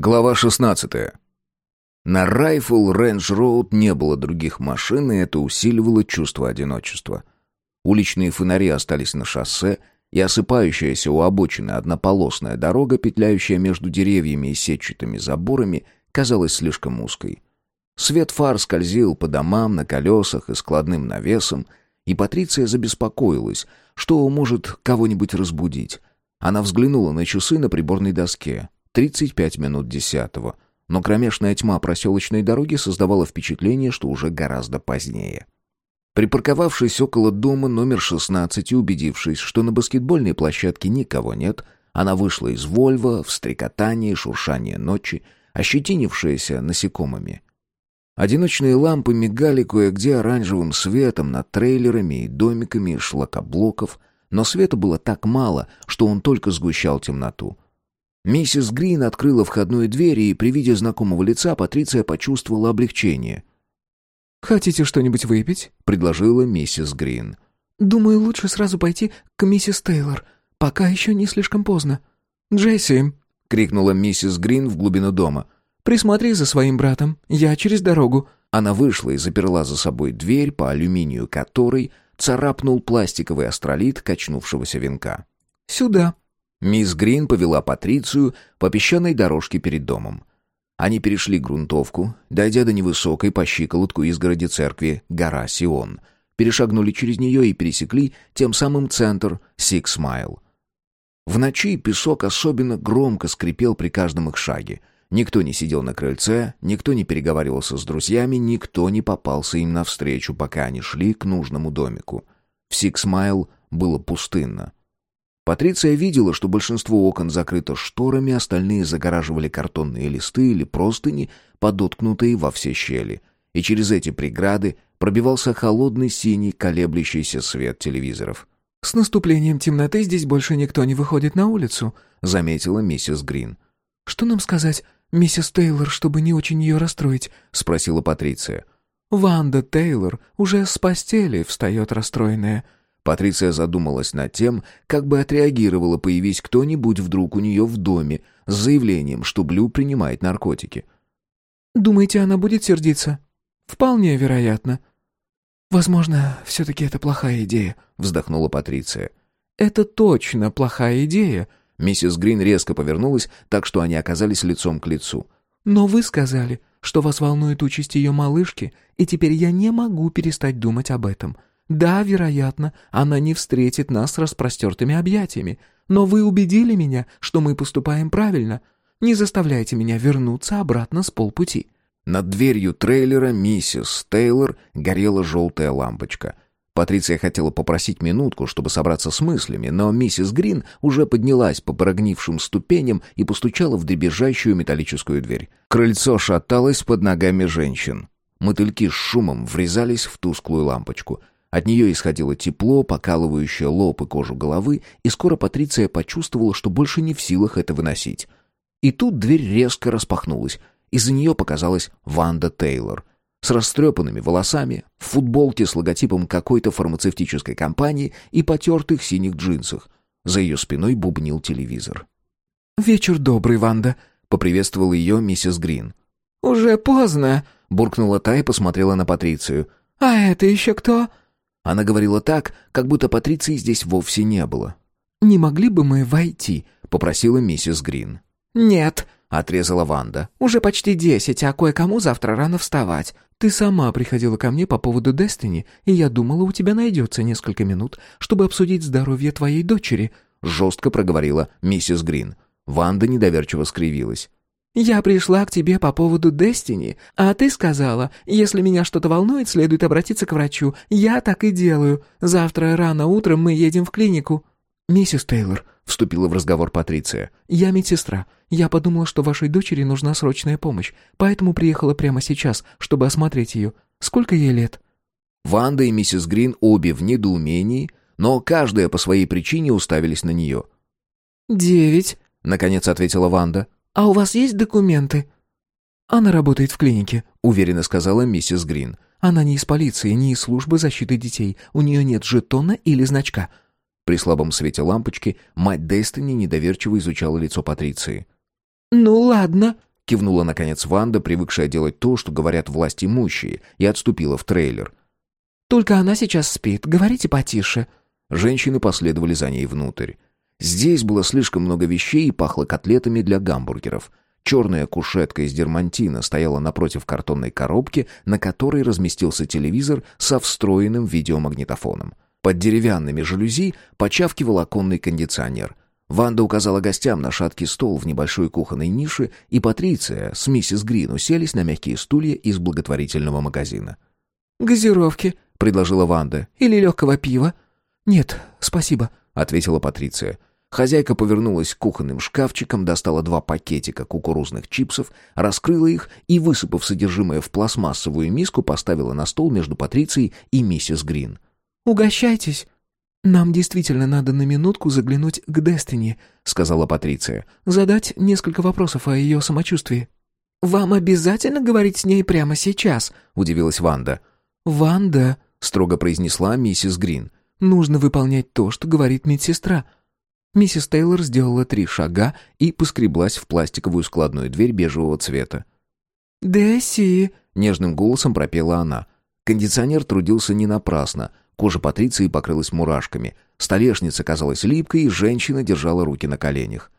Глава 16. На Райфл Рэнж Роуд не было других машин, и это усиливало чувство одиночества. Уличные фонари остались на шоссе, и осыпающаяся у обочины однополосная дорога, петляющая между деревьями и сетчатыми заборами, казалась слишком узкой. Свет фар скользил по домам на колесах и складным навесом, и Патриция забеспокоилась, что может кого-нибудь разбудить. Она взглянула на часы на приборной доске. 35 минут десятого. Но кромешная тьма проселочной дороги создавала впечатление, что уже гораздо позднее. Припарковавшись около дома номер 16 и убедившись, что на баскетбольной площадке никого нет, она вышла из Вольва в стрекотание и шуршание ночи, ощетинившаяся насекомыми. Одиночные лампы мигали кое-где оранжевым светом над трейлерами и домиками шлакоблоков, но света было так мало, что он только сгущал темноту. Миссис Грин открыла входную дверь, и при виде знакомого лица Патриция почувствовала облегчение. «Хотите что-нибудь выпить?» — предложила миссис Грин. «Думаю, лучше сразу пойти к миссис Тейлор, пока еще не слишком поздно». «Джесси!» — крикнула миссис Грин в глубину дома. «Присмотри за своим братом, я через дорогу». Она вышла и заперла за собой дверь, по алюминию которой царапнул пластиковый астролит качнувшегося венка. «Сюда». Миссис Грин повела Патрицию по песчаной дорожке перед домом. Они перешли грунтовку, дойдя до невысокой по щиколотку изгороди церкви гора Сион, перешагнули через нее и пересекли тем самым центр Сикс Майл. В ночи песок особенно громко скрипел при каждом их шаге. Никто не сидел на крыльце, никто не переговаривался с друзьями, никто не попался им навстречу, пока они шли к нужному домику. В Сикс Майл было пустынно. Патриция видела, что большинство окон закрыто шторами, остальные загораживали картонные листы или простыни, подоткнутые во все щели. И через эти преграды пробивался холодный синий колеблющийся свет телевизоров. «С наступлением темноты здесь больше никто не выходит на улицу», — заметила миссис Грин. «Что нам сказать, миссис Тейлор, чтобы не очень ее расстроить?» — спросила Патриция. «Ванда Тейлор уже с постели встает расстроенная», Патриция задумалась над тем, как бы отреагировала, появись кто-нибудь вдруг у нее в доме с заявлением, что Блю принимает наркотики. «Думаете, она будет сердиться?» «Вполне вероятно». «Возможно, все-таки это плохая идея», — вздохнула Патриция. «Это точно плохая идея». Миссис Грин резко повернулась, так что они оказались лицом к лицу. «Но вы сказали, что вас волнует участь ее малышки, и теперь я не могу перестать думать об этом. Да, вероятно, она не встретит нас с распростертыми объятиями, но вы убедили меня, что мы поступаем правильно. Не заставляйте меня вернуться обратно с полпути». Над дверью трейлера миссис Тейлор горела желтая лампочка. Патриция хотела попросить минутку, чтобы собраться с мыслями, но миссис Грин уже поднялась по прогнившим ступеням и постучала в дребезжащую металлическую дверь. Крыльцо шаталось под ногами женщин. Мотыльки с шумом врезались в тусклую лампочку — от нее исходило тепло, покалывающее лоб и кожу головы, и скоро Патриция почувствовала, что больше не в силах это выносить. И тут дверь резко распахнулась. Из-за нее показалась Ванда Тейлор. С растрепанными волосами, в футболке с логотипом какой-то фармацевтической компании и потертых синих джинсах. За ее спиной бубнил телевизор. «Вечер добрый, Ванда», — поприветствовала ее миссис Грин. «Уже поздно», — буркнула та и посмотрела на Патрицию. «А это еще кто?» Она говорила так, как будто Патриции здесь вовсе не было. «Не могли бы мы войти?» — попросила миссис Грин. «Нет», — отрезала Ванда. «Уже почти десять, а кое-кому завтра рано вставать. Ты сама приходила ко мне по поводу Дестини, и я думала, у тебя найдется несколько минут, чтобы обсудить здоровье твоей дочери», — жестко проговорила миссис Грин. Ванда недоверчиво скривилась. «Я пришла к тебе по поводу Дестини, а ты сказала, если меня что-то волнует, следует обратиться к врачу. Я так и делаю. Завтра рано утром мы едем в клинику». «Миссис Тейлор», — вступила в разговор Патриция, — «я медсестра. Я подумала, что вашей дочери нужна срочная помощь, поэтому приехала прямо сейчас, чтобы осмотреть ее. Сколько ей лет?» Ванда и миссис Грин обе в недоумении, но каждая по своей причине уставились на нее. «Девять», — наконец ответила Ванда. «А у вас есть документы?» «Она работает в клинике», — уверенно сказала миссис Грин. «Она не из полиции, не из службы защиты детей. У нее нет жетона или значка». При слабом свете лампочки мать Дестини недоверчиво изучала лицо Патриции. «Ну ладно», кивнула наконец Ванда, привыкшая делать то, что говорят власть имущие, и отступила в трейлер. «Только она сейчас спит. Говорите потише». Женщины последовали за ней внутрь. Здесь было слишком много вещей и пахло котлетами для гамбургеров. Черная кушетка из дермантина стояла напротив картонной коробки, на которой разместился телевизор со встроенным видеомагнитофоном. Под деревянными жалюзи почавкивал оконный кондиционер. Ванда указала гостям на шаткий стол в небольшой кухонной нише, и Патриция с миссис Грин уселись на мягкие стулья из благотворительного магазина. «Газировки», — предложила Ванда, — «или легкого пива?» «Нет, спасибо», — ответила Патриция. Хозяйка повернулась к кухонным шкафчикам, достала два пакетика кукурузных чипсов, раскрыла их и, высыпав содержимое в пластмассовую миску, поставила на стол между Патрицией и миссис Грин. «Угощайтесь!» «Нам действительно надо на минутку заглянуть к Дестини», — сказала Патриция. «Задать несколько вопросов о ее самочувствии». «Вам обязательно говорить с ней прямо сейчас?» — удивилась Ванда. «Ванда», — строго произнесла миссис Грин. «Нужно выполнять то, что говорит медсестра». Миссис Тейлор сделала три шага и поскреблась в пластиковую складную дверь бежевого цвета. «Десси!» — нежным голосом пропела она. Кондиционер трудился не напрасно. Кожа Патриции покрылась мурашками. Столешница казалась липкой, и женщина держала руки на коленях.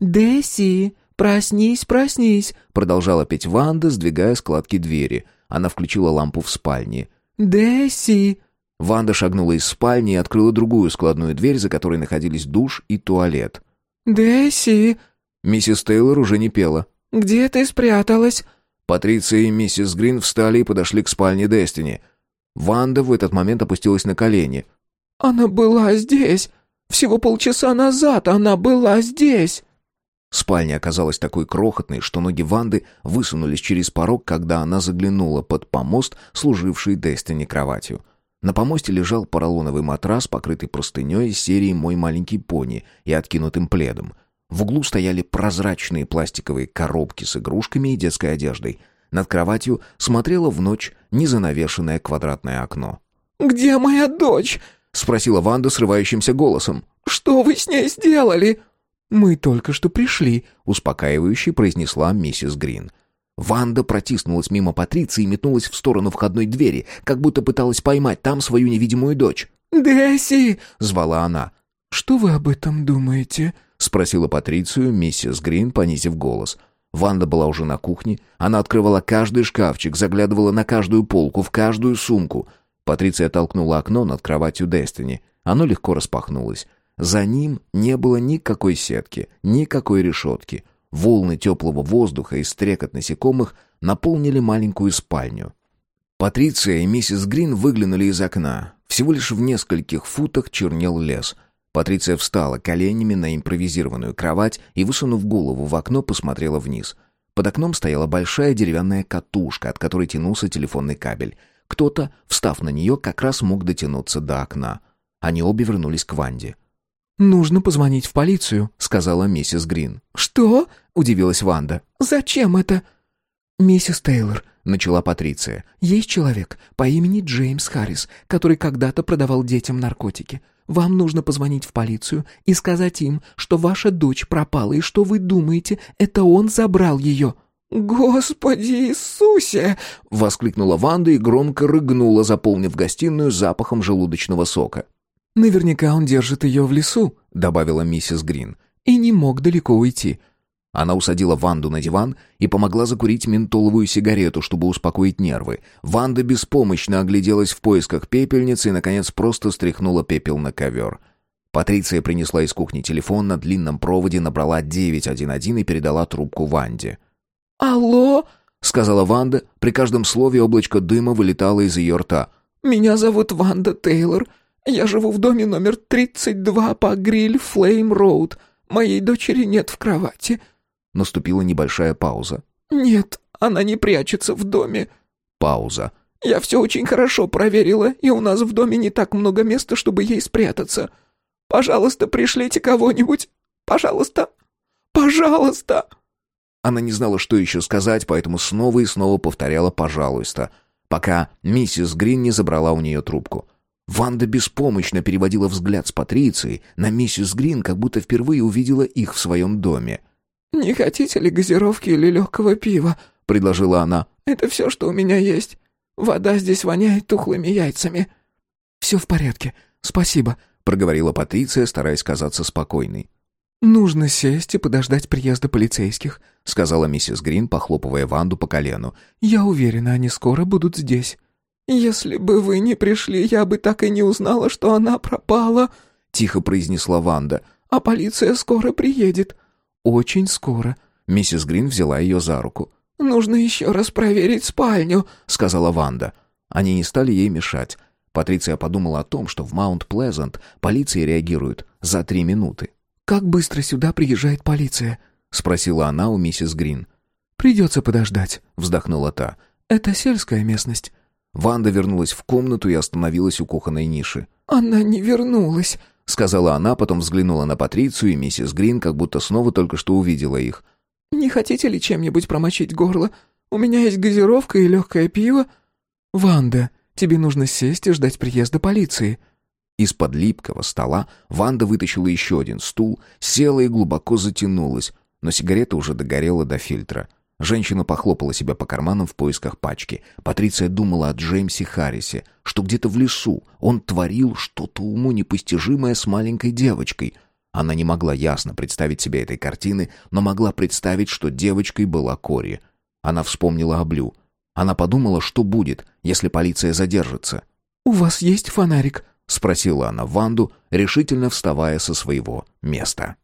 «Десси, проснись, проснись!» — продолжала петь Ванда, сдвигая складки двери. Она включила лампу в спальне. «Десси!» Ванда шагнула из спальни и открыла другую складную дверь, за которой находились душ и туалет. «Десси!» Миссис Тейлор уже не пела. «Где ты спряталась?» Патриция и миссис Грин встали и подошли к спальне Дестини. Ванда в этот момент опустилась на колени. «Она была здесь! Всего полчаса назад она была здесь!» Спальня оказалась такой крохотной, что ноги Ванды высунулись через порог, когда она заглянула под помост, служивший Дестини кроватью. На помосте лежал поролоновый матрас, покрытый простыней из серии «Мой маленький пони» и откинутым пледом. В углу стояли прозрачные пластиковые коробки с игрушками и детской одеждой. Над кроватью смотрело в ночь незанавешенное квадратное окно. «Где моя дочь?» — спросила Ванда срывающимся голосом. «Что вы с ней сделали?» «Мы только что пришли», — успокаивающе произнесла миссис Грин. Ванда протиснулась мимо Патриции и метнулась в сторону входной двери, как будто пыталась поймать там свою невидимую дочь. «Десси!» — звала она. «Что вы об этом думаете?» — спросила Патрицию миссис Грин, понизив голос. Ванда была уже на кухне. Она открывала каждый шкафчик, заглядывала на каждую полку, в каждую сумку. Патриция толкнула окно над кроватью Дестини. Оно легко распахнулось. За ним не было никакой сетки, никакой решетки. Волны теплого воздуха и стрекот насекомых наполнили маленькую спальню. Патриция и миссис Грин выглянули из окна. Всего лишь в нескольких футах чернел лес. Патриция встала коленями на импровизированную кровать и, высунув голову в окно, посмотрела вниз. Под окном стояла большая деревянная катушка, от которой тянулся телефонный кабель. Кто-то, встав на нее, как раз мог дотянуться до окна. Они обе вернулись к Ванде. «Нужно позвонить в полицию», — сказала миссис Грин. «Что?» — удивилась Ванда. «Зачем это?» «Миссис Тейлор», — начала Патриция, — «есть человек по имени Джеймс Харрис, который когда-то продавал детям наркотики. Вам нужно позвонить в полицию и сказать им, что ваша дочь пропала и что вы думаете, это он забрал ее». «Господи Иисусе!» — воскликнула Ванда и громко рыгнула, заполнив гостиную запахом желудочного сока. «Наверняка он держит ее в лесу», — добавила миссис Грин, — «и не мог далеко уйти». Она усадила Ванду на диван и помогла закурить ментоловую сигарету, чтобы успокоить нервы. Ванда беспомощно огляделась в поисках пепельницы и, наконец, просто стряхнула пепел на ковер. Патриция принесла из кухни телефон на длинном проводе, набрала 911 и передала трубку Ванде. «Алло?» — сказала Ванда. При каждом слове облачко дыма вылетало из ее рта. «Меня зовут Ванда Тейлор. Я живу в доме номер 32 по Гриль Флейм Роуд. Моей дочери нет в кровати». Наступила небольшая пауза. «Нет, она не прячется в доме». Пауза. «Я все очень хорошо проверила, и у нас в доме не так много места, чтобы ей спрятаться. Пожалуйста, пришлите кого-нибудь. Пожалуйста. Пожалуйста». Она не знала, что еще сказать, поэтому снова и снова повторяла «пожалуйста», пока миссис Грин не забрала у нее трубку. Ванда беспомощно переводила взгляд с Патриции на миссис Грин, как будто впервые увидела их в своем доме. «Не хотите ли газировки или легкого пива?» — предложила она. «Это все, что у меня есть. Вода здесь воняет тухлыми яйцами». «Все в порядке, спасибо», — проговорила Патриция, стараясь казаться спокойной. «Нужно сесть и подождать приезда полицейских», — сказала миссис Грин, похлопывая Ванду по колену. «Я уверена, они скоро будут здесь». «Если бы вы не пришли, я бы так и не узнала, что она пропала», — тихо произнесла Ванда. «А полиция скоро приедет». «Очень скоро». Миссис Грин взяла ее за руку. «Нужно еще раз проверить спальню», — сказала Ванда. Они не стали ей мешать. Патриция подумала о том, что в Маунт-Плезант полиция реагирует за три минуты. «Как быстро сюда приезжает полиция?» — спросила она у миссис Грин. «Придется подождать», — вздохнула та. «Это сельская местность». Ванда вернулась в комнату и остановилась у кухонной ниши. «Она не вернулась», — сказала она, потом взглянула на Патрицию и миссис Грин, как будто снова только что увидела их. «Не хотите ли чем-нибудь промочить горло? У меня есть газировка и легкое пиво». «Ванда, тебе нужно сесть и ждать приезда полиции», из-под липкого стола Ванда вытащила еще один стул, села и глубоко затянулась, но сигарета уже догорела до фильтра. Женщина похлопала себя по карманам в поисках пачки. Патриция думала о Джеймсе Харрисе, что где-то в лесу он творил что-то уму непостижимое с маленькой девочкой. Она не могла ясно представить себе этой картины, но могла представить, что девочкой была Кори. Она вспомнила о Блю. Она подумала, что будет, если полиция задержится. «У вас есть фонарик?» — спросила она Ванду, решительно вставая со своего места.